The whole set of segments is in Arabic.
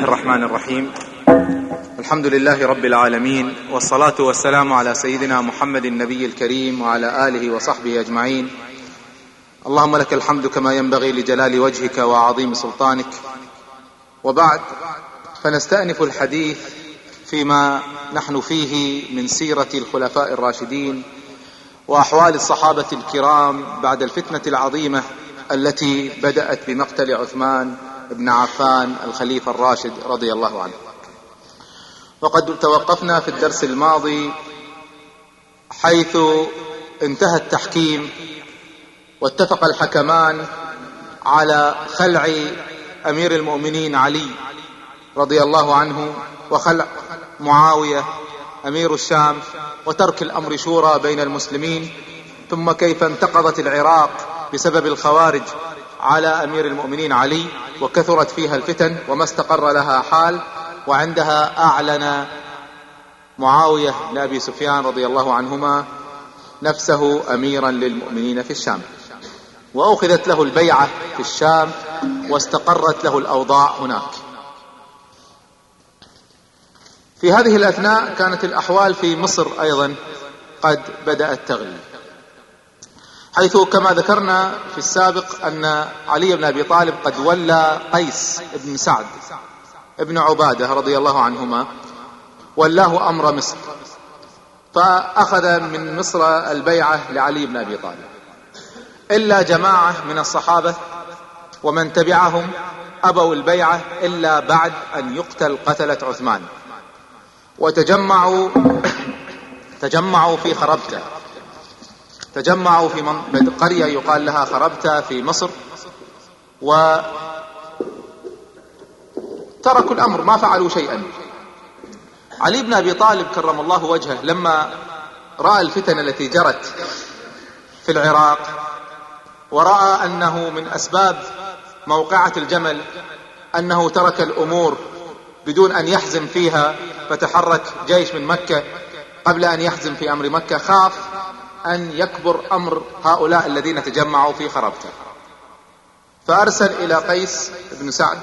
الرحمن الرحيم. الحمد لله رب العالمين والصلاة والسلام على سيدنا محمد النبي الكريم وعلى آله وصحبه أجمعين. اللهم لك الحمد كما ينبغي لجلال وجهك وعظيم سلطانك. وبعد فنستأنف الحديث فيما نحن فيه من سيرة الخلفاء الراشدين وأحوال الصحابة الكرام بعد الفتنة العظيمة التي بدأت بمقتل عثمان بن عفان الخليفة الراشد رضي الله عنه. وقد توقفنا في الدرس الماضي حيث انتهى التحكيم واتفق الحكمان على خلع أمير المؤمنين علي رضي الله عنه وخلع معاوية أمير الشام وترك الأمر شورى بين المسلمين ثم كيف انتقضت العراق بسبب الخوارج على أمير المؤمنين علي وكثرت فيها الفتن وما استقر لها حال وعندها أعلن معاوية بن أبي سفيان رضي الله عنهما نفسه اميرا للمؤمنين في الشام. وأخذت له البيعة في الشام واستقرت له الأوضاع هناك. في هذه الأثناء كانت الأحوال في مصر أيضا قد بدأت تغلي. حيث كما ذكرنا في السابق أن علي بن أبي طالب قد ولى قيس بن سعد ابن عبادة رضي الله عنهما ولاه أمر مصر فأخذ من مصر البيعة لعلي بن أبي طالب. إلا جماعة من الصحابة ومن تبعهم أبوا البيعة إلا بعد أن يقتل قتلة عثمان. وتجمعوا تجمعوا في خربتة. تجمعوا في من... قرية يقال لها خربتة في مصر و تركوا الأمر ما فعلوا شيئا. علي بن أبي طالب كرم الله وجهه لما رأى الفتن التي جرت في العراق ورأى أنه من أسباب موقعة الجمل أنه ترك الأمور بدون أن يحزم فيها فتحرك جيش من مكة قبل أن يحزم في أمر مكة خاف أن يكبر أمر هؤلاء الذين تجمعوا في خربته فأرسل إلى قيس بن سعد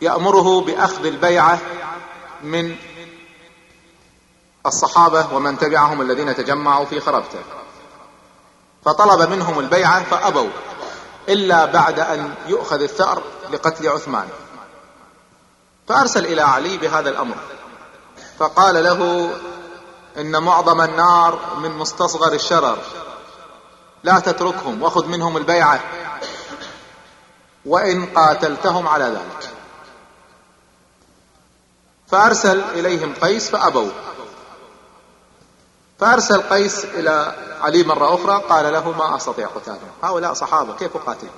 يأمره بأخذ البيعة من الصحابة ومن تبعهم الذين تجمعوا في خربته فطلب منهم البيعة فأبوا إلا بعد أن يؤخذ الثأر لقتل عثمان. فأرسل إلى علي بهذا الأمر فقال له إن معظم النار من مستصغر الشرر. لا تتركهم وخذ منهم البيعة. وإن قاتلتهم على ذلك. فأرسل إليهم قيس فأبوا. فأرسل قيس إلى علي مرة أخرى قال له ما أستطيع قتالهم. هؤلاء صحابة كيف اقاتلهم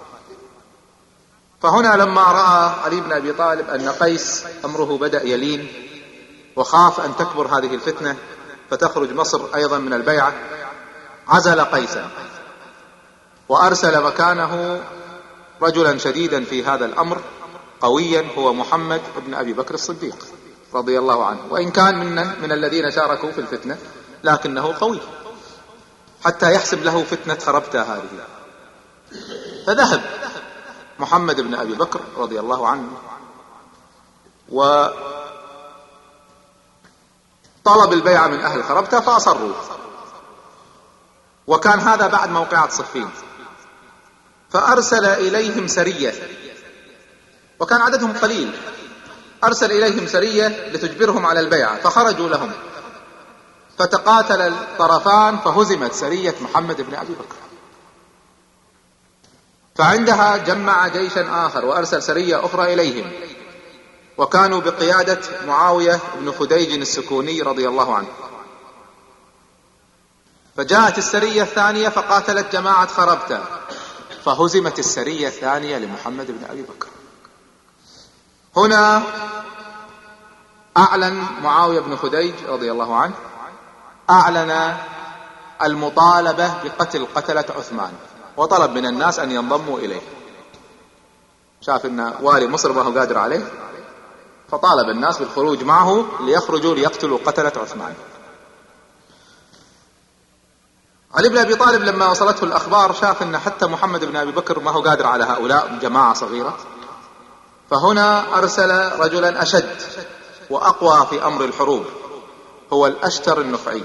فهنا لما رأى علي بن أبي طالب أن قيس أمره بدأ يلين وخاف أن تكبر هذه الفتنة فتخرج مصر أيضا من البيعة. عزل قيسا وأرسل مكانه رجلا شديدا في هذا الأمر قويا هو محمد بن أبي بكر الصديق رضي الله عنه. وإن كان من من الذين شاركوا في الفتنة لكنه قوي حتى يحسب له فتنة خربته هذه. فذهب محمد بن أبي بكر رضي الله عنه و طلب البيعة من أهل خربتة فأصروا. وكان هذا بعد موقعة صفين. فأرسل إليهم سرية. وكان عددهم قليل. أرسل إليهم سرية لتجبرهم على البيعة فخرجوا لهم. فتقاتل الطرفان فهزمت سرية محمد بن أبي بكر. فعندها جمع جيشا آخر وأرسل سرية أخرى إليهم. وكانوا بقيادة معاوية بن خديج السكوني رضي الله عنه. فجاءت السرية الثانية فقاتلت جماعة خربتة. فهزمت السرية الثانية لمحمد بن أبي بكر. هنا أعلن معاوية بن خديج رضي الله عنه أعلن المطالبة بقتل قتلة عثمان. وطلب من الناس أن ينضموا إليه. شاف أن والي مصر ما هو قادر عليه. فطالب الناس بالخروج معه ليخرجوا ليقتلوا قتلة عثمان. علي بن أبي طالب لما وصلته الأخبار شاف إن حتى محمد بن أبي بكر ما هو قادر على هؤلاء جماعة صغيرة. فهنا أرسل رجلا أشد وأقوى في أمر الحروب هو الأشتر النخعي.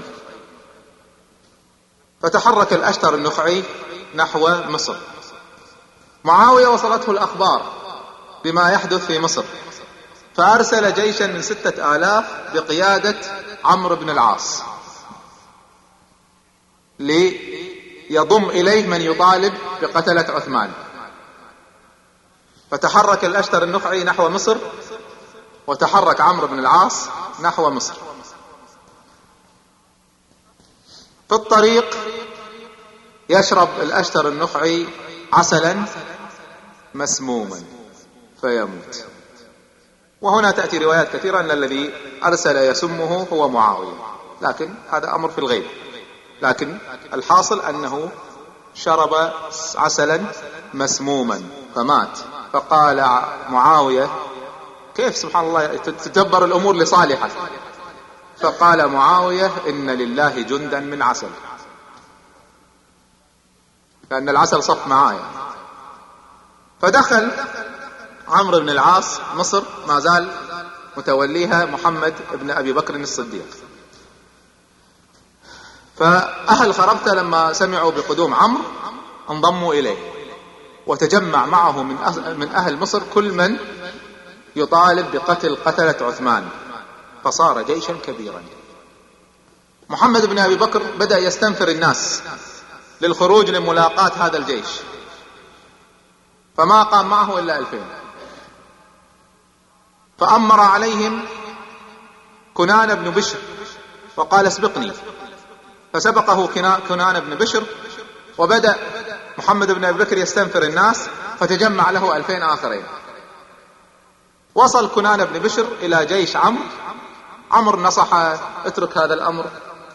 فتحرك الأشتر النخعي نحو مصر. معاوية وصلته الأخبار بما يحدث في مصر. فأرسل جيشا من ستة آلاف بقيادة عمرو بن العاص ليضم إليه من يطالب بقتلة عثمان. فتحرك الأشتر النخعي نحو مصر وتحرك عمرو بن العاص نحو مصر. في الطريق يشرب الأشتر النخعي عسلا مسموما فيموت. وهنا تأتي روايات كثيرة أن الذي أرسل يسمه هو معاوية. لكن هذا أمر في الغيب. لكن الحاصل أنه شرب عسلا مسموما فمات. فقال معاوية كيف سبحان الله تدبر الأمور لصالحه فقال معاوية إن لله جندا من عسل. لأن العسل صف معايا. فدخل عمرو بن العاص مصر ما زال متوليها محمد بن أبي بكر الصديق. فأهل خربتة لما سمعوا بقدوم عمرو انضموا إليه وتجمع معه من أهل, من أهل مصر كل من يطالب بقتل قتلة عثمان فصار جيشا كبيرا. محمد بن أبي بكر بدأ يستنفر الناس للخروج لملاقاة هذا الجيش. فما قام معه إلا ألفين. فأمر عليهم كنان بن بشر وقال اسبقني. فسبقه كنان بن بشر وبدأ محمد بن أبي بكر يستنفر الناس فتجمع له ألفين آخرين. وصل كنان بن بشر إلى جيش عمرو. عمرو نصح اترك هذا الأمر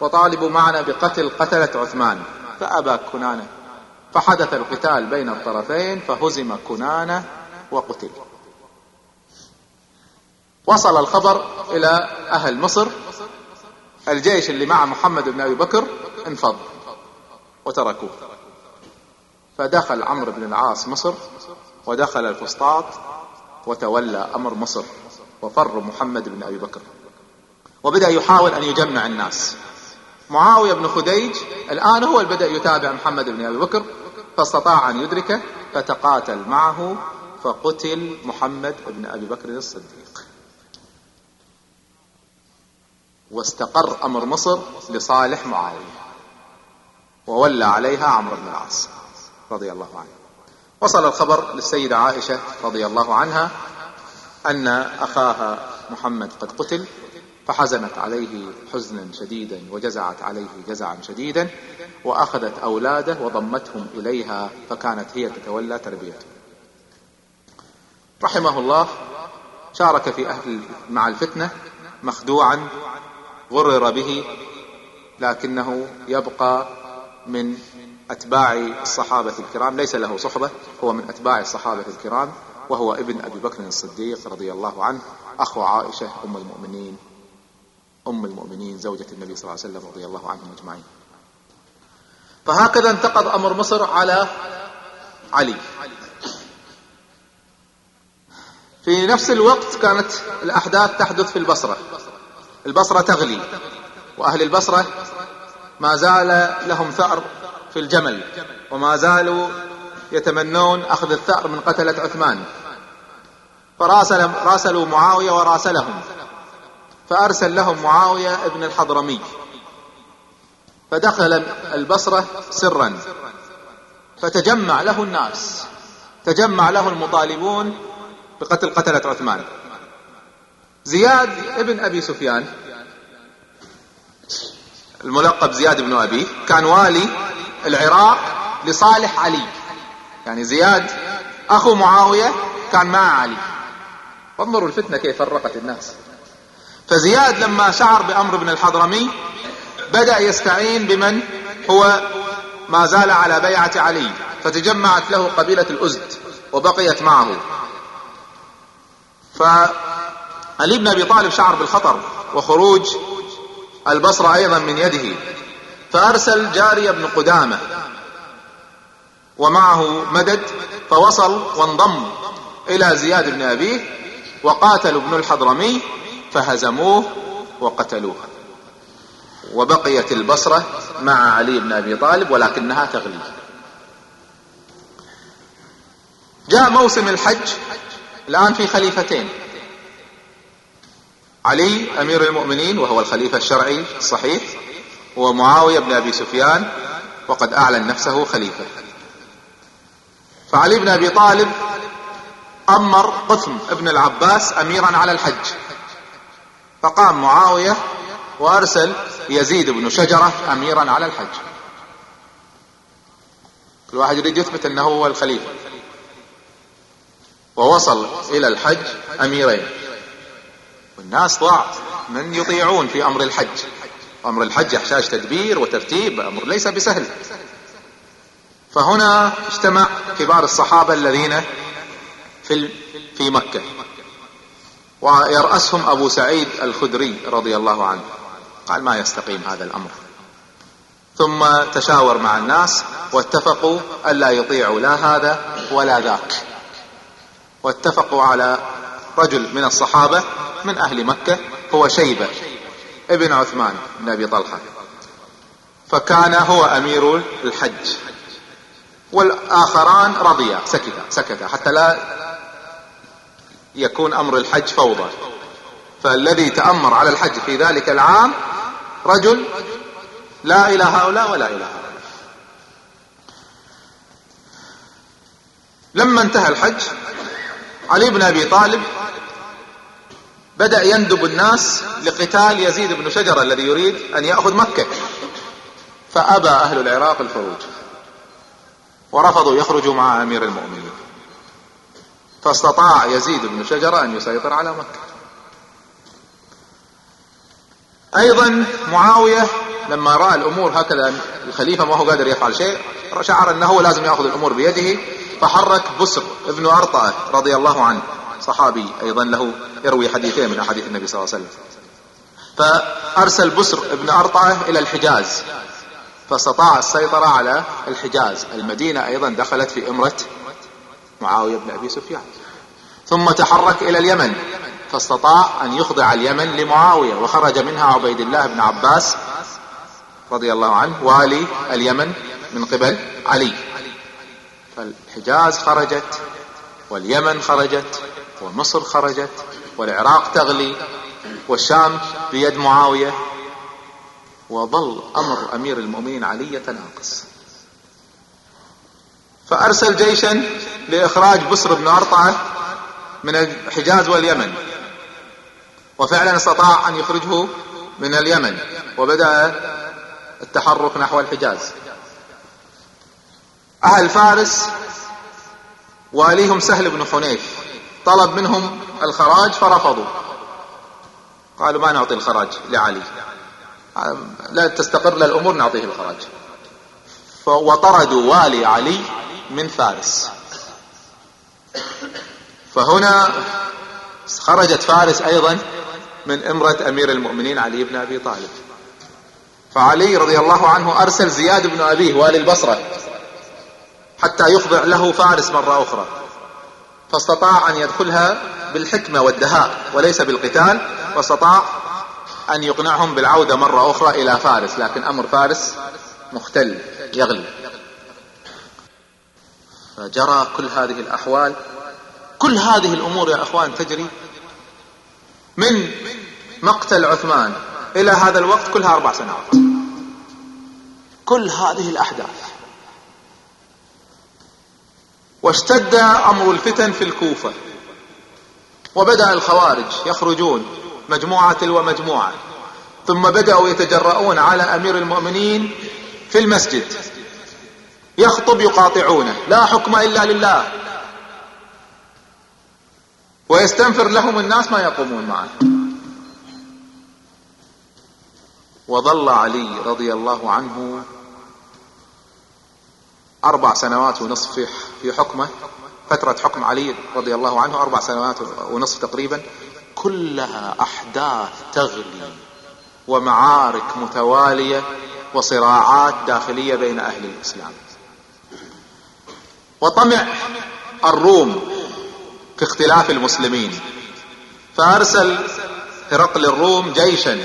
وطالبوا معنا بقتل قتلة عثمان. فأبى كنانة فحدث القتال بين الطرفين فهزم كنانة وقتل. وصل الخبر إلى أهل مصر. الجيش اللي مع محمد بن أبي بكر انفض وتركوه. فدخل عمرو بن العاص مصر ودخل الفسطاط وتولى أمر مصر وفر محمد بن أبي بكر. وبدأ يحاول أن يجمع الناس. معاوية بن خديج الآن هو اللي بدا يتابع محمد بن أبي بكر فاستطاع أن يدركه فتقاتل معه فقتل محمد بن أبي بكر الصديق. واستقر أمر مصر لصالح معاوية وولى عليها عمرو بن العاص رضي الله عنه. وصل الخبر للسيدة عائشة رضي الله عنها أن أخاها محمد قد قتل فحزنت عليه حزنا شديدا وجزعت عليه جزعا شديدا وأخذت أولاده وضمتهم إليها فكانت هي تتولى تربيته. رحمه الله شارك في أهل مع الفتنة مخدوعا غرر به لكنه يبقى من أتباع الصحابة الكرام ليس له صحبة هو من أتباع الصحابة الكرام وهو ابن أبي بكر الصديق رضي الله عنه أخو عائشة أم المؤمنين أم المؤمنين زوجة النبي صلى الله عليه وسلم رضي الله عنهم أجمعين. فهكذا انتقض أمر مصر على علي. في نفس الوقت كانت الأحداث تحدث في البصرة. البصرة تغلي وأهل البصرة ما زال لهم ثأر في الجمل وما زالوا يتمنون أخذ الثأر من قتلة عثمان. فراسل راسلوا معاوية وراسلهم فأرسل لهم معاوية ابن الحضرمي فدخل البصرة سرا فتجمع له الناس تجمع له المطالبون بقتل قتلة عثمان. زياد ابن أبي سفيان. الملقب زياد بن أبي. كان والي العراق لصالح علي. يعني زياد أخو معاوية كان مع علي. انظروا الفتنة كيف فرقت الناس. فزياد لما شعر بأمر بن الحضرمي بدأ يستعين بمن هو ما زال على بيعة علي. فتجمعت له قبيلة الأزد وبقيت معه. ف علي بن أبي طالب شعر بالخطر وخروج البصرة أيضا من يده فأرسل جارية بن قدامة ومعه مدد فوصل وانضم إلى زياد بن أبيه وقاتلوا ابن الحضرمي فهزموه وقتلوه. وبقيت البصرة مع علي بن أبي طالب ولكنها تغلي جاء موسم الحج الآن في خليفتين. علي أمير المؤمنين وهو الخليفة الشرعي الصحيح ومعاوية بن أبي سفيان وقد أعلن نفسه خليفة. فعلي بن أبي طالب أمر قثم ابن العباس اميرا على الحج. فقام معاوية وأرسل يزيد بن شجرة اميرا على الحج. كل واحد يريد يثبت إنه هو الخليفة. ووصل إلى الحج أميرين. والناس ضاع من يطيعون في أمر الحج. أمر الحج يحتاج تدبير وترتيب أمر ليس بسهل. فهنا اجتمع كبار الصحابة الذين في في مكة. ويرأسهم أبو سعيد الخدري رضي الله عنه. قال ما يستقيم هذا الأمر. ثم تشاور مع الناس واتفقوا ألا يطيعوا لا هذا ولا ذاك. واتفقوا على رجل من الصحابة من أهل مكة هو شيبة ابن عثمان بن أبي طلحة. فكان هو أمير الحج. والآخران رضيا سكتا سكتا حتى لا يكون أمر الحج فوضى. فالذي تأمر على الحج في ذلك العام رجل لا إلى هؤلاء ولا إلى هؤلاء. لما انتهى الحج علي بن أبي طالب بدأ يندب الناس لقتال يزيد بن شجرة الذي يريد أن يأخذ مكة. فأبى أهل العراق الخروج ورفضوا يخرجوا مع أمير المؤمنين. فاستطاع يزيد بن شجرة أن يسيطر على مكة. أيضا معاوية لما رأى الأمور هكذا الخليفة ما هو قادر يفعل شيء شعر أنه لازم يأخذ الأمور بيده فحرك بسر ابن أرطأة رضي الله عنه. صحابي أيضا له يروي حديثين من أحاديث النبي صلى الله عليه وسلم. فأرسل بسر ابن ارطأة إلى الحجاز. فاستطاع السيطرة على الحجاز. المدينة أيضا دخلت في إمرة معاوية بن أبي سفيان. ثم تحرك إلى اليمن. فاستطاع أن يخضع اليمن لمعاوية. وخرج منها عبيد الله بن عباس رضي الله عنه والي اليمن من قبل علي. فالحجاز خرجت واليمن خرجت ومصر خرجت والعراق تغلي والشام بيد معاوية وظل أمر أمير المؤمنين علي يتناقص. فأرسل جيشا لإخراج بسر بن أرطعة من الحجاز واليمن وفعلا استطاع أن يخرجه من اليمن وبدأ التحرك نحو الحجاز. أهل فارس واليهم سهل بن حنيف طلب منهم الخراج فرفضوا. قالوا ما نعطي الخراج لعلي. لا تستقر الأمور نعطيه الخراج. وطردوا والي علي من فارس. فهنا خرجت فارس أيضا من إمرة أمير المؤمنين علي بن أبي طالب. فعلي رضي الله عنه أرسل زياد بن أبيه والي البصرة حتى يخضع له فارس مرة أخرى. فاستطاع أن يدخلها بالحكمة والدهاء وليس بالقتال واستطاع أن يقنعهم بالعودة مرة أخرى إلى فارس لكن أمر فارس مختل يغلي. فجرى كل هذه الأحوال كل هذه الأمور يا أخوان تجري من مقتل عثمان إلى هذا الوقت كلها أربع سنوات. كل هذه الأحداث واشتد أمر الفتن في الكوفة. وبدأ الخوارج يخرجون مجموعة تلو مجموعة ثم بدأوا يتجرؤون على أمير المؤمنين في المسجد. يخطب يقاطعونه. لا حكم إلا لله. ويستنفر لهم الناس ما يقومون معه. وظل علي رضي الله عنه أربع سنوات ونصف في في حكمه فترة حكم علي رضي الله عنه أربع سنوات ونصف تقريبا كلها أحداث تغلي ومعارك متوالية وصراعات داخلية بين أهل الإسلام. وطمع الروم في اختلاف المسلمين فأرسل هرقل الروم جيشا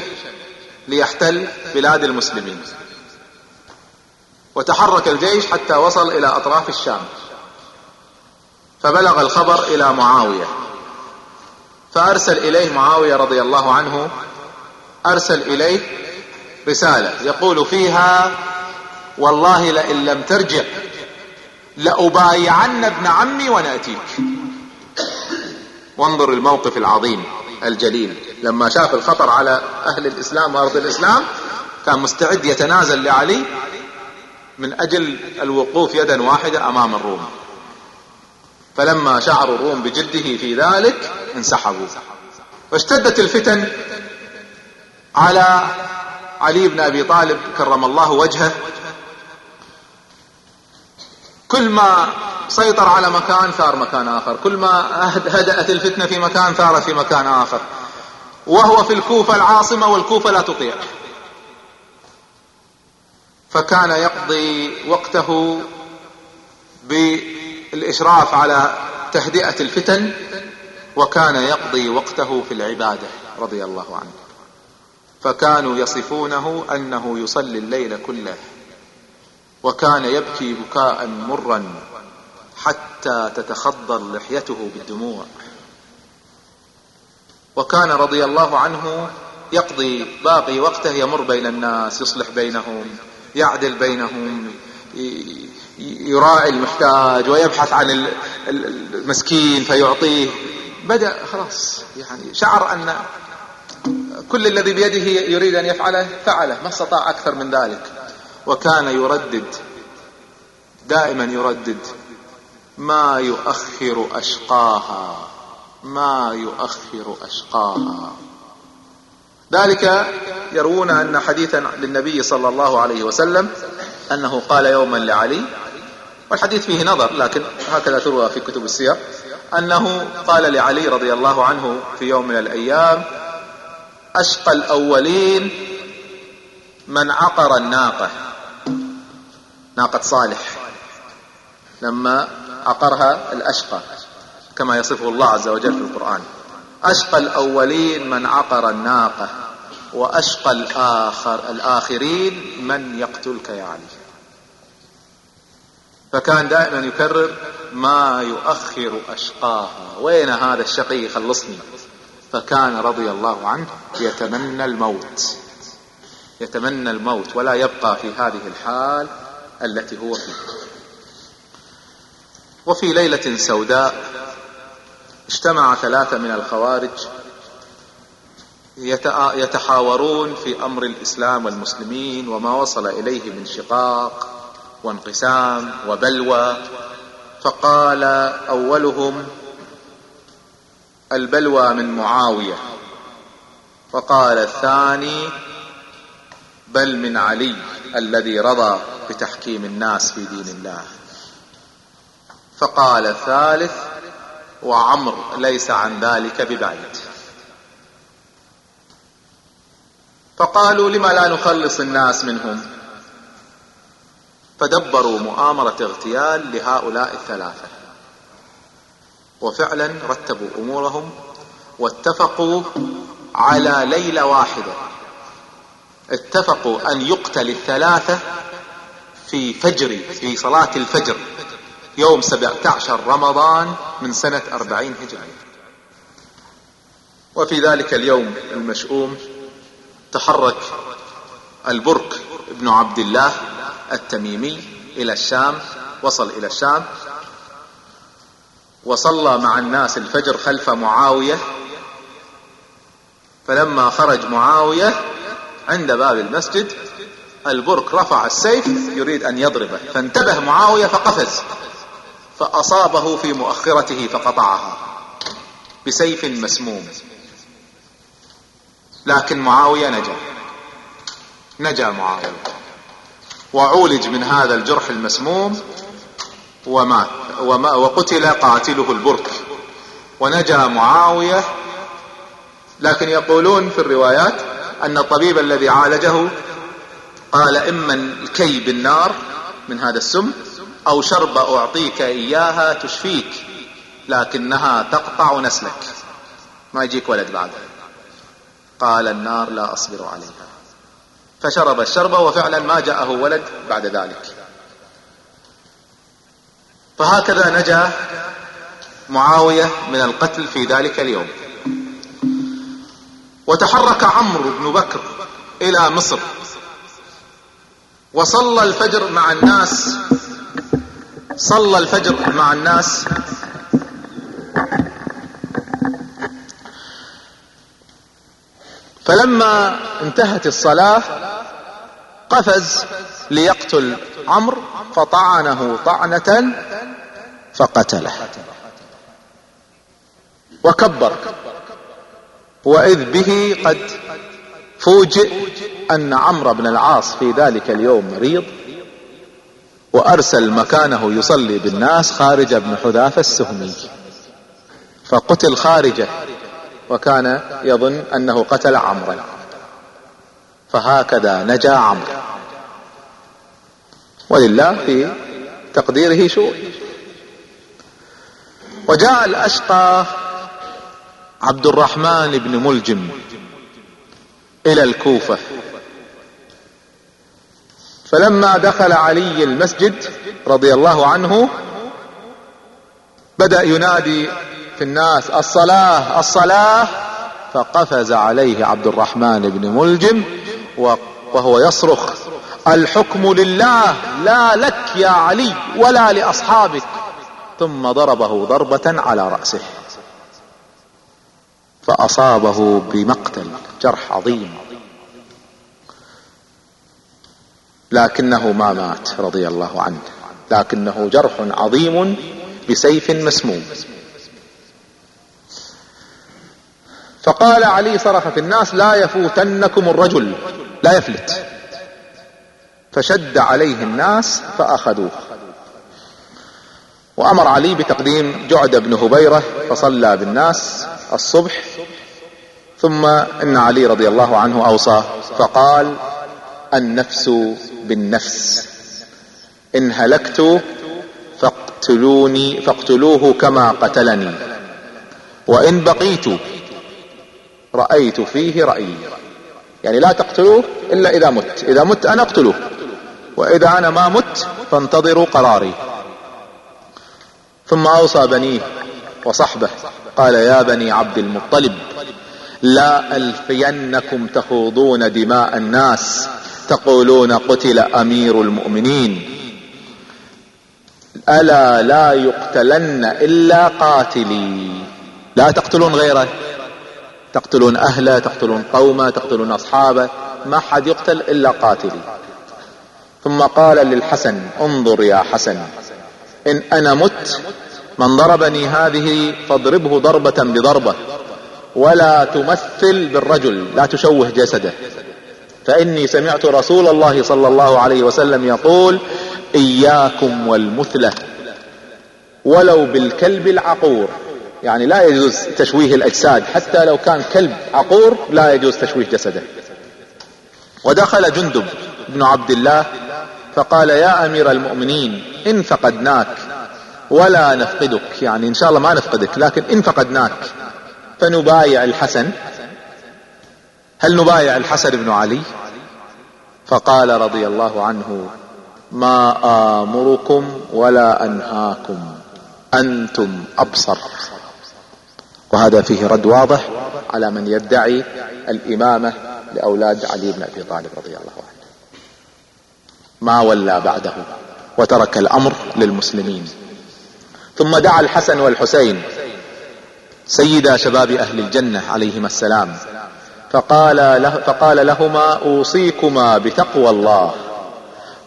ليحتل بلاد المسلمين. وتحرك الجيش حتى وصل إلى أطراف الشام. فبلغ الخبر إلى معاوية. فأرسل إليه معاوية رضي الله عنه أرسل إليه رسالة يقول فيها والله لئن لم ترجع لأبايعن ابن عمي ونأتيك. وانظر الموقف العظيم الجليل. لما شاف الخطر على أهل الإسلام وأرض الإسلام كان مستعد يتنازل لعلي من أجل الوقوف يدا واحدة أمام الروم. فلما شعروا الروم بجده في ذلك انسحبوا. واشتدت الفتن على علي بن أبي طالب كرم الله وجهه. كل ما سيطر على مكان ثار مكان آخر. كل ما هدأت الفتنة في مكان ثارت في مكان آخر. وهو في الكوفة العاصمة والكوفة لا تطيع. فكان يقضي وقته بالإشراف على تهدئة الفتن وكان يقضي وقته في العبادة رضي الله عنه. فكانوا يصفونه أنه يصلي الليل كله وكان يبكي بكاء مرا حتى تتخضر لحيته بالدموع. وكان رضي الله عنه يقضي باقي وقته يمر بين الناس يصلح بينهم يعدل بينهم يراعي المحتاج ويبحث عن المسكين فيعطيه. بدأ خلاص يعني شعر أن كل الذي بيده يريد أن يفعله فعله ما استطاع أكثر من ذلك. وكان يردد دائما يردد ما يؤخر أشقاها ما يؤخر أشقاها. ذلك يروون أن حديثا للنبي صلى الله عليه وسلم أنه قال يوما لعلي. والحديث فيه نظر لكن هكذا تروى في كتب السير أنه قال لعلي رضي الله عنه في يوم من الأيام أشقى الأولين من عقر الناقة. ناقة صالح. لما عقرها الأشقى كما يصفه الله عز وجل في القرآن. أشقى الأولين من عقر الناقة وأشقى الآخر الآخرين من يقتلك يا علي فكان دائما يكرر ما يؤخر أشقاها. وين هذا الشقي خلصني فكان رضي الله عنه يتمنى الموت. يتمنى الموت ولا يبقى في هذه الحال التي هو فيها. وفي ليلة سوداء اجتمع ثلاثة من الخوارج يتحاورون في أمر الإسلام والمسلمين وما وصل إليه من شقاق وانقسام وبلوى. فقال أولهم البلوى من معاوية. وقال الثاني بل من علي الذي رضى بتحكيم الناس في دين الله. فقال الثالث وعمر ليس عن ذلك ببعيد. فقالوا لما لا نخلص الناس منهم؟ فدبروا مؤامرة اغتيال لهؤلاء الثلاثة. وفعلا رتبوا أمورهم واتفقوا على ليلة واحدة. اتفقوا أن يقتل الثلاثة في فجر في صلاة الفجر. يوم سبعة عشر رمضان من سنة أربعين هجرية. وفي ذلك اليوم المشؤوم تحرك البرك ابن عبد الله التميمي إلى الشام وصل إلى الشام وصلى مع الناس الفجر خلف معاوية فلما خرج معاوية عند باب المسجد البرك رفع السيف يريد أن يضربه فانتبه معاوية فقفز. فأصابه في مؤخرته فقطعها بسيف مسموم. لكن معاوية نجا. نجا معاوية. وعولج من هذا الجرح المسموم ومات وما وقتل قاتله البرك. ونجا معاوية. لكن يقولون في الروايات أن الطبيب الذي عالجه قال إما الكي بالنار من هذا السم أو شربة أعطيك إياها تشفيك لكنها تقطع نسلك. ما يجيك ولد بعدها قال النار لا أصبر عليها. فشرب الشربة وفعلا ما جاءه ولد بعد ذلك. فهكذا نجا معاوية من القتل في ذلك اليوم. وتحرك عمرو بن بكر إلى مصر. وصلى الفجر مع الناس صلى الفجر مع الناس. فلما انتهت الصلاة قفز ليقتل عمرو فطعنه طعنة فقتله. وكبر. وإذ به قد فوجئ أن عمرو بن العاص في ذلك اليوم مريض. وأرسل مكانه يصلي بالناس خارج بن حذافة السهمي. فقتل خارجه وكان يظن أنه قتل عمرا فهكذا نجا عمرو. ولله في تقديره شؤون وجاء الأشقى عبد الرحمن بن ملجم إلى الكوفة. فلما دخل علي المسجد رضي الله عنه بدأ ينادي في الناس الصلاة الصلاة! فقفز عليه عبد الرحمن بن ملجم وهو يصرخ الحكم لله لا لك يا علي ولا لأصحابك. ثم ضربه ضربة على رأسه فأصابه بمقتل جرح عظيم. لكنه ما مات رضي الله عنه. لكنه جرح عظيم بسيف مسموم. فقال علي صرخ في الناس لا يفوتنكم الرجل. لا يفلت. فشد عليه الناس فأخذوه. وأمر علي بتقديم جعد بن هبيرة فصلى بالناس الصبح. ثم إن علي رضي الله عنه اوصى فقال النفس بالنفس. إن هلكت فاقتلوني فاقتلوه كما قتلني. وإن بقيت رأيت فيه رأيي. يعني لا تقتلوه إلا إذا مت. إذا مت أنا اقتلوه وإذا أنا ما مت فانتظروا قراري. ثم أوصى بنيه وصحبه قال يا بني عبد المطلب لا ألفينكم تخوضون دماء الناس تقولون قتل أمير المؤمنين. ألا لا يقتلن إلا قاتلي. لا تقتلون غيره. تقتلون أهله تقتلون قومه تقتلون أصحابه. ما حد يقتل إلا قاتلي. ثم قال للحسن انظر يا حسن. إن أنا مت من ضربني هذه فاضربه ضربة بضربة. ولا تمثل بالرجل لا تشوه جسده. فإني سمعت رسول الله صلى الله عليه وسلم يقول إياكم والمثلة ولو بالكلب العقور. يعني لا يجوز تشويه الأجساد حتى لو كان كلب عقور لا يجوز تشويه جسده. ودخل جندب بن عبد الله فقال يا أمير المؤمنين إن فقدناك ولا نفقدك. يعني إن شاء الله ما نفقدك لكن إن فقدناك فنبايع الحسن. هل نبايع الحسن بن علي؟ فقال رضي الله عنه ما آمركم ولا أنهاكم أنتم أبصر. وهذا فيه رد واضح على من يدعي الإمامة لأولاد علي بن أبي طالب رضي الله عنه. ما ولى بعده وترك الأمر للمسلمين. ثم دعا الحسن والحسين سيدا شباب أهل الجنة عليهما السلام فقال, له فقال لهما أوصيكما بتقوى الله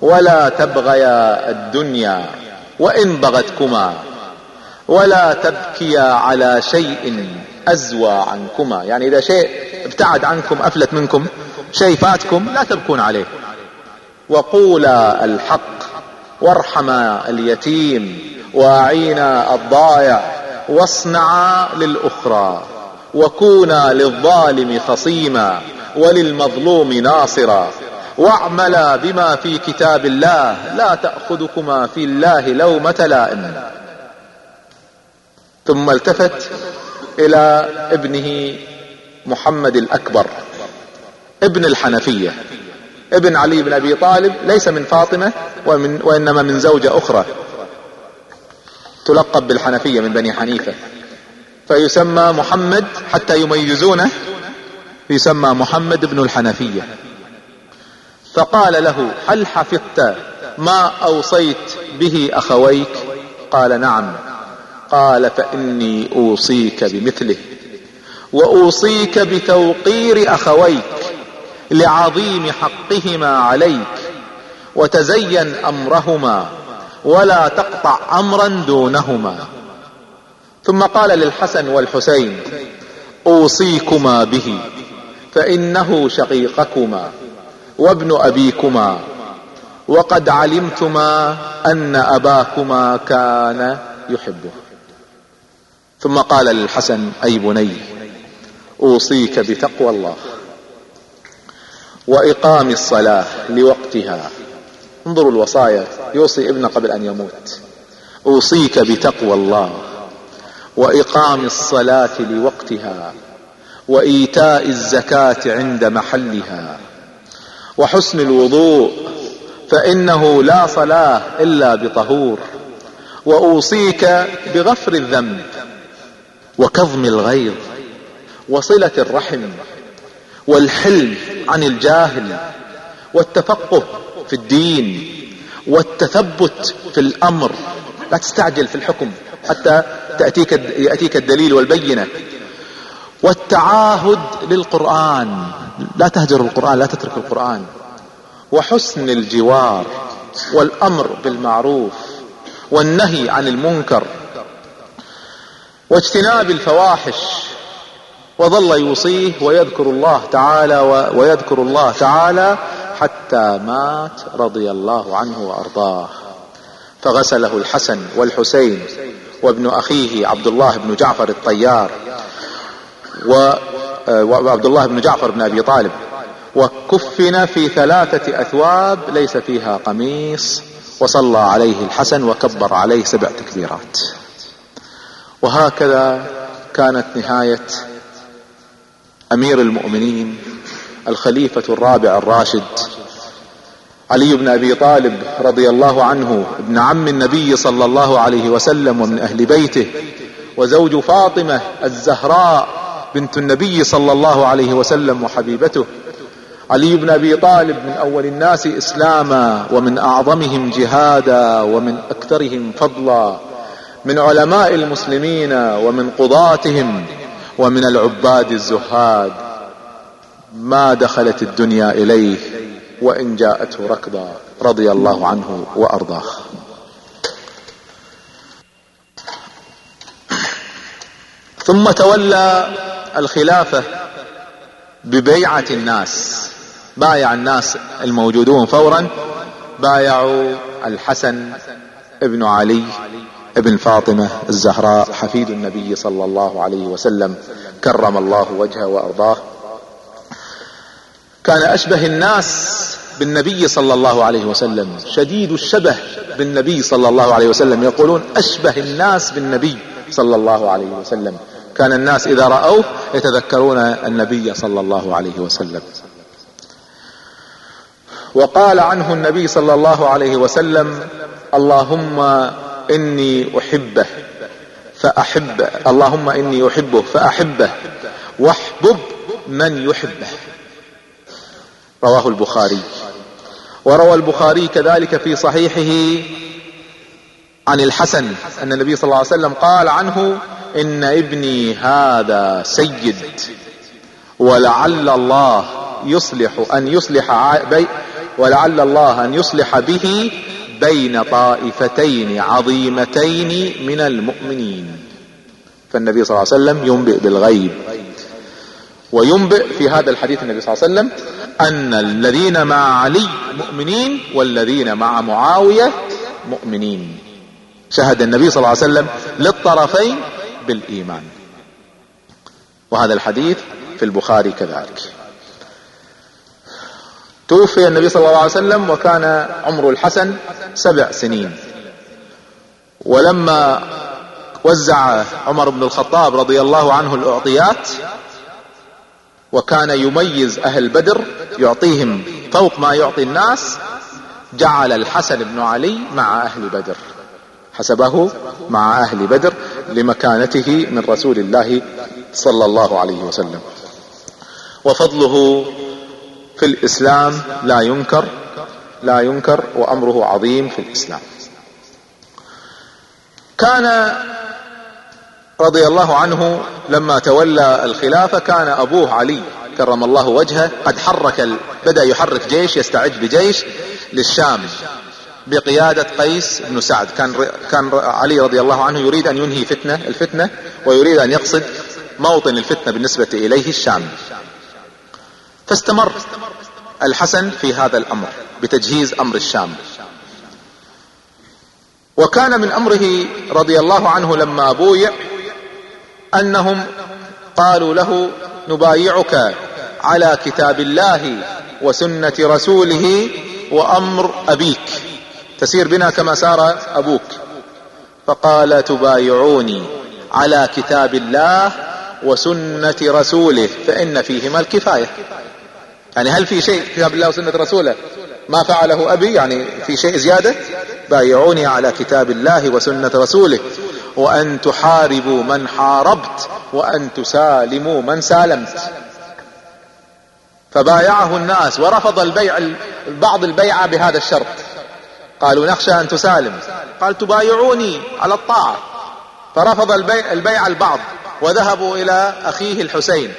ولا تبغيا الدنيا وإن بغتكما ولا تبكيا على شيء أزوى عنكما. يعني إذا شيء ابتعد عنكم أفلت منكم شيء فاتكم لا تبكون عليه. وقولا الحق وارحما اليتيم واعينا الضائع واصنعا للأخرى. وكونا للظالم خصيما وللمظلوم ناصرا. واعملا بما في كتاب الله لا تأخذكما في الله لومة لائم. ثم التفت إلى ابنه محمد الأكبر ابن الحنفية. ابن علي بن أبي طالب ليس من فاطمة ومن وإنما من زوجة أخرى. تلقب بالحنفية من بني حنيفة. فيسمى محمد حتى يميزونه يسمى محمد بن الحنفية. فقال له هل حفظت ما أوصيت به أخويك؟ قال نعم. قال فإني أوصيك بمثله. وأوصيك بتوقير أخويك لعظيم حقهما عليك وتزين أمرهما ولا تقطع أمرا دونهما. ثم قال للحسن والحسين أوصيكما به فإنه شقيقكما وابن أبيكما وقد علمتما أن أباكما كان يحبه. ثم قال للحسن أي بني أوصيك بتقوى الله وإقام الصلاة لوقتها. انظروا الوصايا يوصي ابنه قبل أن يموت أوصيك بتقوى الله وإقام الصلاة لوقتها وإيتاء الزكاة عند محلها وحسن الوضوء فإنه لا صلاة إلا بطهور وأوصيك بغفر الذنب وكظم الغيظ وصلة الرحم والحلم عن الجاهل والتفقه في الدين والتثبت في الأمر. لا تستعجل في الحكم. حتى تأتيك يأتيك الدليل والبينة. والتعاهد للقرآن. لا تهجر القرآن لا تترك القرآن. وحسن الجوار والأمر بالمعروف والنهي عن المنكر واجتناب الفواحش وظل يوصيه ويذكر الله تعالى ويذكر الله تعالى حتى مات رضي الله عنه وأرضاه. فغسله الحسن والحسين. وابن أخيه عبد الله بن جعفر الطيار وعبد الله بن جعفر بن أبي طالب. وكفن في ثلاثة أثواب ليس فيها قميص وصلى عليه الحسن وكبر عليه سبع تكبيرات. وهكذا كانت نهاية أمير المؤمنين الخليفة الرابع الراشد علي بن أبي طالب رضي الله عنه ابن عم النبي صلى الله عليه وسلم ومن أهل بيته وزوج فاطمة الزهراء بنت النبي صلى الله عليه وسلم وحبيبته. علي بن أبي طالب من أول الناس إسلاما ومن أعظمهم جهادا ومن أكثرهم فضلا من علماء المسلمين ومن قضاتهم ومن العباد الزهاد. ما دخلت الدنيا إليه وإن جاءته ركضا رضي الله عنه وأرضاه. ثم تولى الخلافة ببيعة الناس. بايع الناس الموجودون فورا. بايعوا الحسن ابن علي ابن فاطمة الزهراء حفيد النبي صلى الله عليه وسلم. كرم الله وجهه وأرضاه. كان أشبه الناس بالنبي صلى الله عليه وسلم. شديد الشبه بالنبي صلى الله عليه وسلم. يقولون أشبه الناس بالنبي صلى الله عليه وسلم. كان الناس إذا رأوه يتذكرون النبي صلى الله عليه وسلم. وقال عنه النبي صلى الله عليه وسلم اللهم إني أحبه فاحب اللهم إني أحبه فأحبه. واحبب من يحبه. رواه البخاري. وروى البخاري كذلك في صحيحه عن الحسن أن النبي صلى الله عليه وسلم قال عنه إن ابني هذا سيد ولعل الله يصلح أن يصلح بي ولعل الله أن يصلح به بين طائفتين عظيمتين من المؤمنين. فالنبي صلى الله عليه وسلم ينبئ بالغيب وينبئ في هذا الحديث النبي صلى الله عليه وسلم أن الذين مع علي مؤمنين والذين مع معاوية مؤمنين. شهد النبي صلى الله عليه وسلم للطرفين بالإيمان. وهذا الحديث في البخاري كذلك. توفي النبي صلى الله عليه وسلم وكان عمر الحسن سبع سنين. ولما وزع عمر بن الخطاب رضي الله عنه الأعطيات وكان يميز أهل بدر يعطيهم فوق ما يعطي الناس جعل الحسن بن علي مع أهل بدر. حسبه مع أهل بدر لمكانته من رسول الله صلى الله عليه وسلم. وفضله في الإسلام لا ينكر لا ينكر وأمره عظيم في الإسلام. كان رضي الله عنه لما تولى الخلافة كان أبوه علي. كرم الله وجهه. قد حرك ال... بدأ يحرك جيش يستعد بجيش للشام. بقيادة قيس بن سعد. كان كان علي رضي الله عنه يريد أن ينهي فتنة الفتنة ويريد أن يقصد موطن الفتنة بالنسبة إليه الشام. فاستمر الحسن في هذا الأمر بتجهيز أمر الشام. وكان من أمره رضي الله عنه لما بويع أنهم قالوا له نبايعك على كتاب الله وسنة رسوله وأمر أبيك. تسير بنا كما سار أبوك. فقال تبايعوني على كتاب الله وسنة رسوله فإن فيهما الكفاية. يعني هل في شيء كتاب الله وسنة رسوله ما فعله أبي؟ يعني في شيء زيادة؟ بايعوني على كتاب الله وسنة رسوله وأن تحاربوا من حاربت وأن تسالموا من سالمت. فبايعه الناس ورفض البيع بعض البيعة بهذا الشرط. قالوا نخشى أن تسالم. قال تبايعوني على الطاعة. فرفض البيع, البيع البعض وذهبوا إلى أخيه الحسين.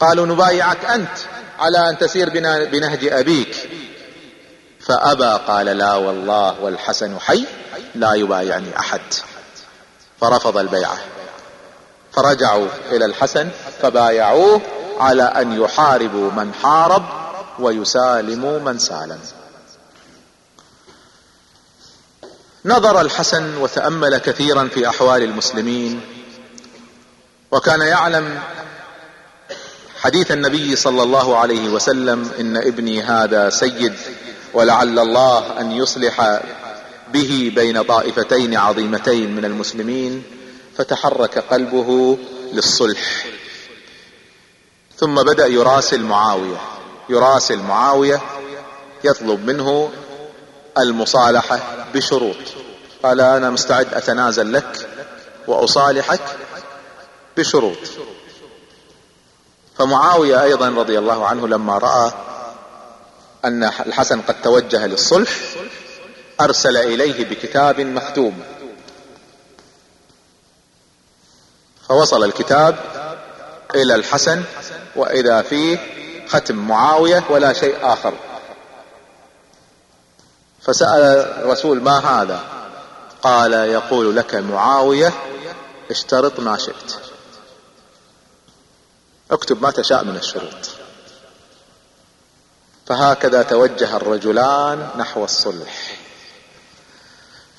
قالوا نبايعك أنت على أن تسير بنا بنهج أبيك. فأبى قال لا والله والحسن حي لا يبايعني أحد. فرفض البيعة. فرجعوا إلى الحسن فبايعوه على أن يحاربوا من حارب ويسالموا من سالم. نظر الحسن وتأمل كثيرا في أحوال المسلمين وكان يعلم حديث النبي صلى الله عليه وسلم إن ابني هذا سيد ولعل الله أن يصلح به بين طائفتين عظيمتين من المسلمين فتحرك قلبه للصلح. ثم بدأ يراسل معاوية يراسل معاوية يطلب منه المصالحة بشروط. قال أنا مستعد أتنازل لك وأصالحك بشروط. فمعاوية أيضا رضي الله عنه لما رأى أن الحسن قد توجه للصلح أرسل إليه بكتاب مختوم. فوصل الكتاب إلى الحسن وإذا فيه ختم معاوية ولا شيء آخر. فسأل الرسول ما هذا؟ قال يقول لك معاوية اشترط ما شئت. اكتب ما تشاء من الشروط. فهكذا توجه الرجلان نحو الصلح.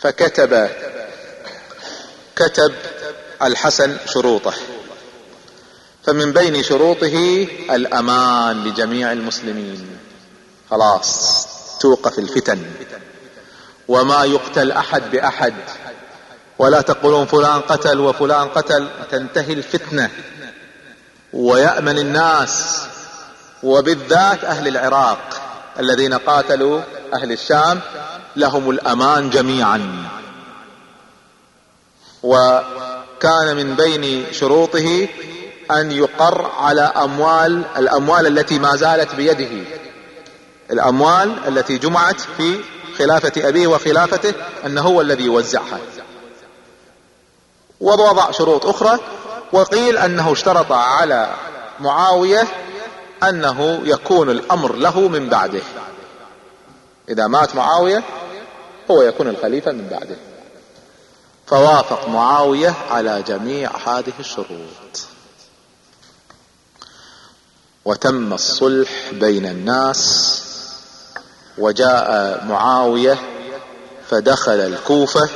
فكتب كتب الحسن شروطه. فمن بين شروطه الأمان لجميع المسلمين. خلاص توقف الفتن. وما يقتل أحد بأحد. ولا تقولون فلان قتل وفلان قتل. تنتهي الفتنة. ويأمن الناس. وبالذات أهل العراق الذين قاتلوا أهل الشام لهم الأمان جميعا. وكان من بين شروطه أن يقر على أموال الأموال التي ما زالت بيده. الأموال التي جمعت في خلافة أبيه وخلافته أنه هو الذي يوزعها. ووضع شروط أخرى وقيل أنه اشترط على معاوية أنه يكون الأمر له من بعده. إذا مات معاوية هو يكون الخليفة من بعده. فوافق معاوية على جميع هذه الشروط. وتم الصلح بين الناس وجاء معاوية فدخل الكوفة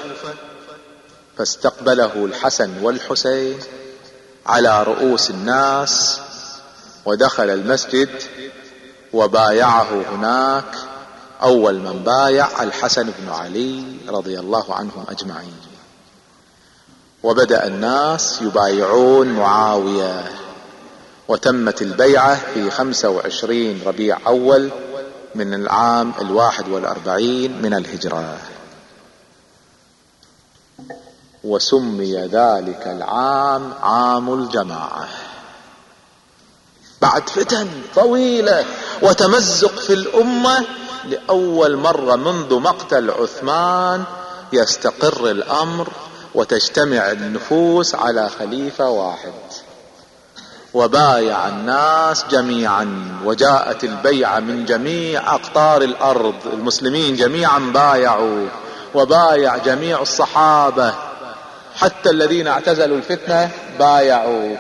فاستقبله الحسن والحسين على رؤوس الناس ودخل المسجد وبايعه هناك أول من بايع الحسن بن علي رضي الله عنهم أجمعين. وبدأ الناس يبايعون معاوية وتمت البيعة في خمسة وعشرين ربيع أول من العام الواحد والأربعين من الهجرة. وسمي ذلك العام عام الجماعة. بعد فتن طويلة وتمزق في الأمة لأول مرة منذ مقتل عثمان يستقر الأمر وتجتمع النفوس على خليفة واحد. وبايع الناس جميعا وجاءت البيعة من جميع أقطار الأرض المسلمين جميعا بايعوا وبايع جميع الصحابة. حتى الذين اعتزلوا الفتنة بايعوا.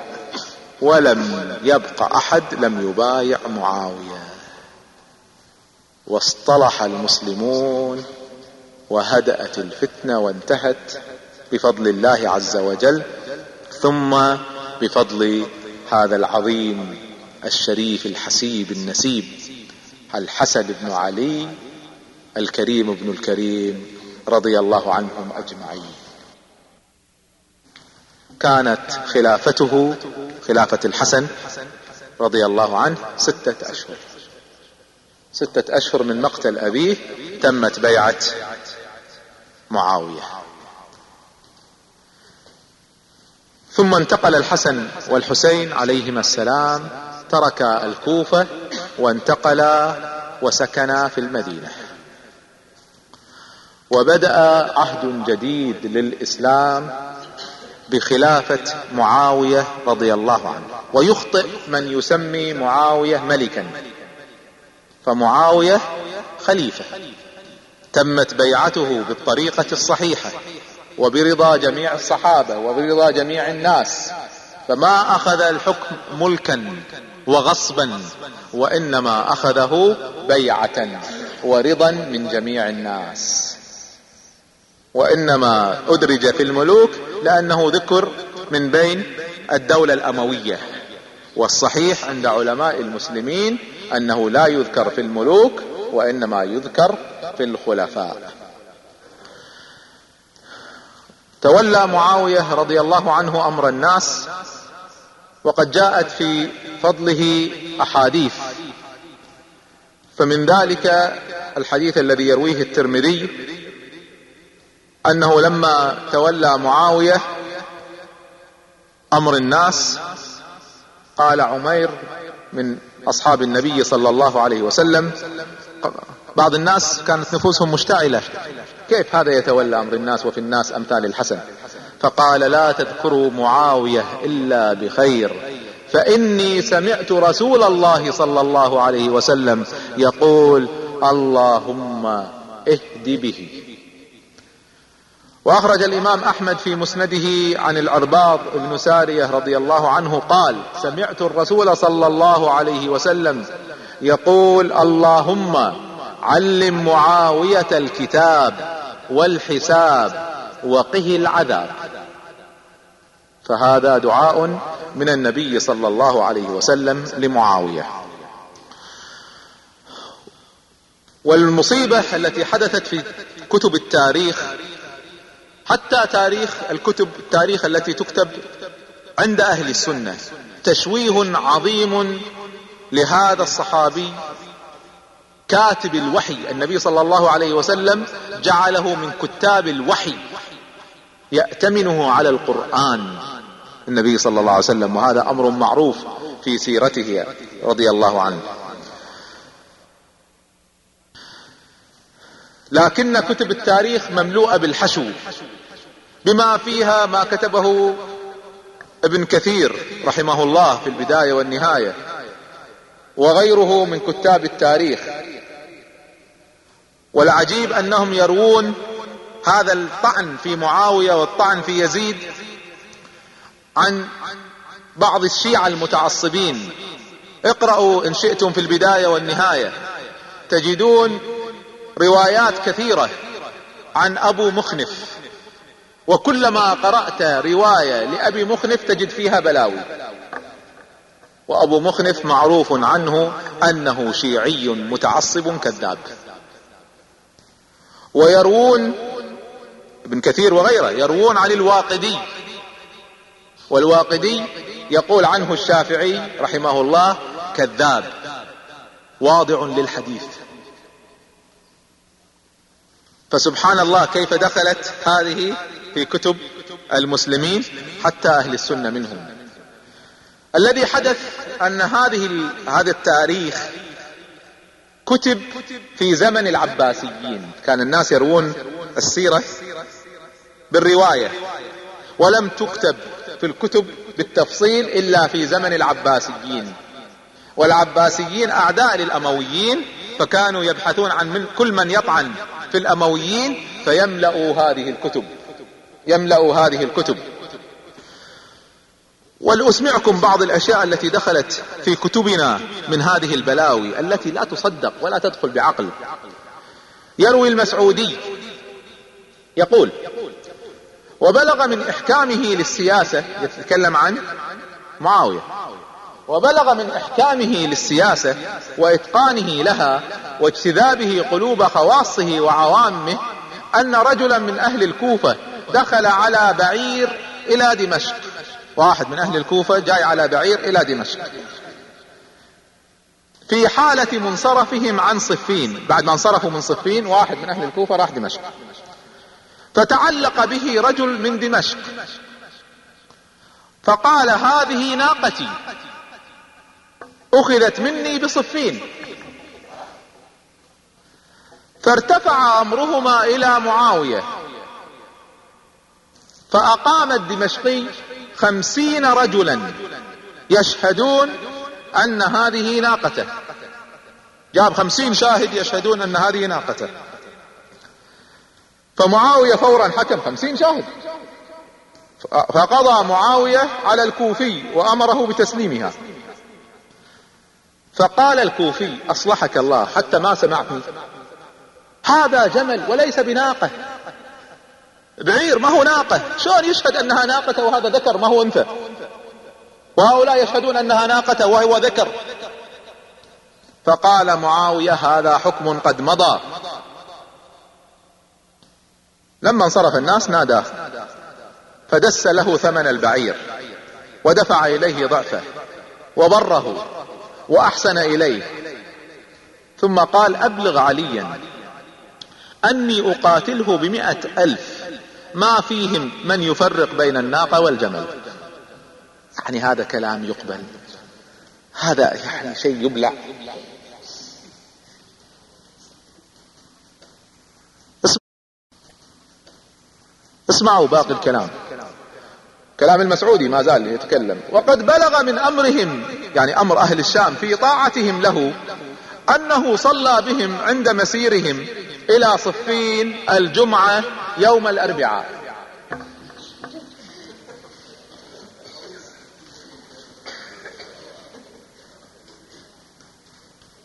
ولم يبق أحد لم يبايع معاوية. واصطلح المسلمون وهدأت الفتنة وانتهت بفضل الله عز وجل ثم بفضل هذا العظيم الشريف الحسيب النسيب الحسن بن علي الكريم ابن الكريم رضي الله عنهم أجمعين. كانت خلافته خلافة الحسن رضي الله عنه ستة أشهر. ستة أشهر من مقتل أبيه تمت بيعة معاوية. ثم انتقل الحسن والحسين عليهما السلام ترك الكوفة وانتقلا وسكنا في المدينة. وبدأ عهد جديد للإسلام بخلافة معاوية رضي الله عنه. ويخطئ من يسمي معاوية ملكا. فمعاوية خليفة. تمت بيعته بالطريقة الصحيحة وبرضا جميع الصحابة وبرضا جميع الناس. فما أخذ الحكم ملكا وغصبا وإنما أخذه بيعة ورضا من جميع الناس. وإنما أدرج في الملوك لأنه ذكر من بين الدولة الأموية والصحيح عند علماء المسلمين أنه لا يذكر في الملوك وإنما يذكر في الخلفاء. تولى معاوية رضي الله عنه أمر الناس وقد جاءت في فضله أحاديث. فمن ذلك الحديث الذي يرويه الترمذي أنه لما تولى معاوية أمر الناس قال عمير من أصحاب النبي صلى الله عليه وسلم. بعض الناس كانت نفوسهم مشتعلة. كيف هذا يتولى أمر الناس وفي الناس أمثال الحسن؟ فقال لا تذكروا معاوية إلا بخير فإني سمعت رسول الله صلى الله عليه وسلم يقول اللهم اهد به. وأخرج الإمام أحمد في مسنده عن العرباض بن سارية رضي الله عنه قال سمعت الرسول صلى الله عليه وسلم يقول اللهم علم معاوية الكتاب والحساب وقه العذاب. فهذا دعاء من النبي صلى الله عليه وسلم لمعاوية. والمصيبة التي حدثت في كتب التاريخ حتى تاريخ الكتب التاريخ التي تكتب عند أهل السنة. تشويه عظيم لهذا الصحابي كاتب الوحي. النبي صلى الله عليه وسلم جعله من كتاب الوحي يأتمنه على القرآن. النبي صلى الله عليه وسلم وهذا أمر معروف في سيرته رضي الله عنه. لكن كتب التاريخ مملوءة بالحشو بما فيها ما كتبه ابن كثير رحمه الله في البداية والنهاية وغيره من كتاب التاريخ. والعجيب أنهم يروون هذا الطعن في معاوية والطعن في يزيد عن بعض الشيعة المتعصبين. اقرأوا إن شئتم في البداية والنهاية. تجدون روايات كثيرة عن أبو مخنف. وكلما قرأت رواية لأبي مخنف تجد فيها بلاوي. وأبو مخنف معروف عنه أنه شيعي متعصب كذاب. ويروون ابن كثير وغيره يروون عن الواقدي. والواقدي يقول عنه الشافعي رحمه الله كذاب واضع للحديث. فسبحان الله كيف دخلت هذه في كتب المسلمين حتى أهل السنة منهم. الذي حدث أن هذه هذا التاريخ كتب في زمن العباسيين. كان الناس يروون السيرة بالرواية ولم تكتب في الكتب بالتفصيل إلا في زمن العباسيين. والعباسيين أعداء للأمويين فكانوا يبحثون عن من كل من يطعن في الأمويين فيملأوا هذه الكتب. يملأوا هذه الكتب. ولأسمعكم بعض الأشياء التي دخلت في كتبنا من هذه البلاوي التي لا تصدق ولا تدخل بعقل. يروي المسعودي يقول وبلغ من إحكامه للسياسة يتكلم عن معاوية. وبلغ من إحكامه للسياسة وإتقانه لها واجتذابه قلوب خواصه وعوامه أن رجلا من أهل الكوفة دخل على بعير إلى دمشق. واحد من أهل الكوفة جاي على بعير إلى دمشق. في حالة منصرفهم عن صفين. بعد ما انصرفوا من صفين واحد من أهل الكوفة راح دمشق. فتعلق به رجل من دمشق. فقال هذه ناقتي. أخذت مني بصفين. فارتفع أمرهما إلى معاوية. فاقام الدمشقي خمسين رجلا يشهدون أن هذه ناقته. جاب خمسين شاهد يشهدون أن هذه ناقته. فمعاوية فورا حكم خمسين شاهد. فقضى معاوية على الكوفي وأمره بتسليمها. فقال الكوفي أصلحك الله حتى ما سمعتني هذا جمل وليس بناقة. بعير ما هو ناقة؟ شلون يشهد أنها ناقة وهذا ذكر؟ ما هو أنثى. وهؤلاء يشهدون أنها ناقة وهو ذكر. فقال معاوية هذا حكم قد مضى. لما انصرف الناس ناداه فدس له ثمن البعير ودفع إليه ضعفه وبره وأحسن إليه. ثم قال أبلغ عليا. أني أقاتله بمئة ألف. ما فيهم من يفرق بين الناقة والجمل. يعني هذا كلام يقبل. هذا يعني شيء يبلع. اسمعوا باقي الكلام. كلام المسعودي ما زال يتكلم. وقد بلغ من أمرهم يعني أمر أهل الشام في طاعتهم له أنه صلى بهم عند مسيرهم إلى صفين الجمعة يوم الأربعاء.